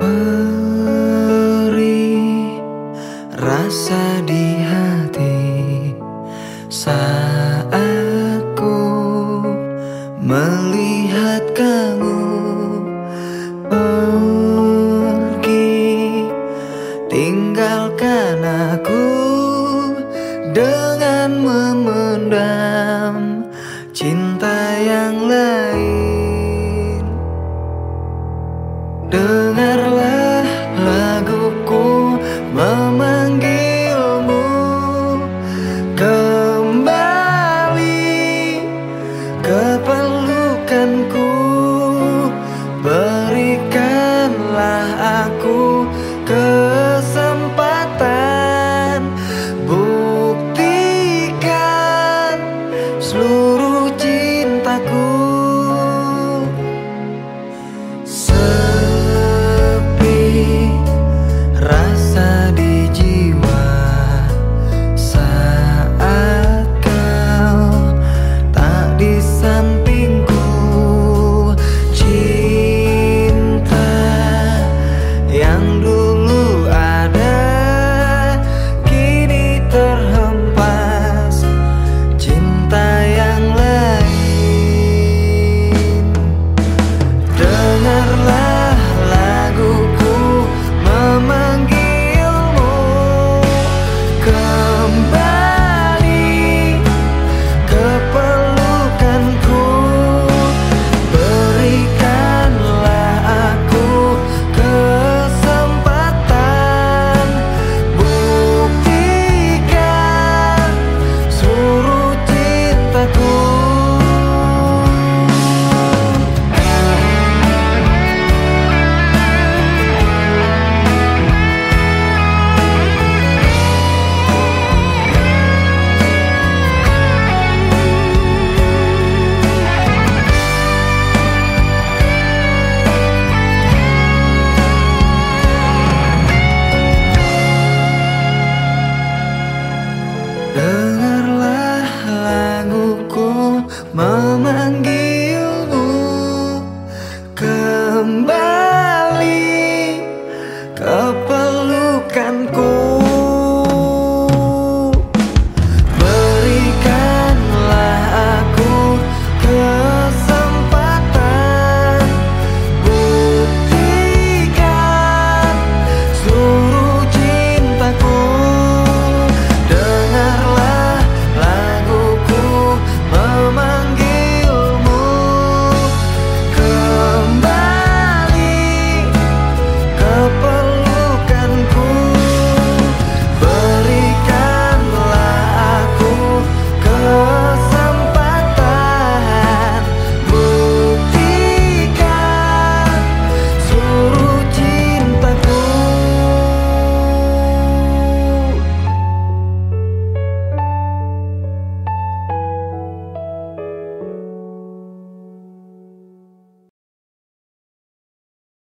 Beri rasa di hati saat ku melihat kamu pergi tinggalkan aku dengan memendam cinta yang lain. akan ku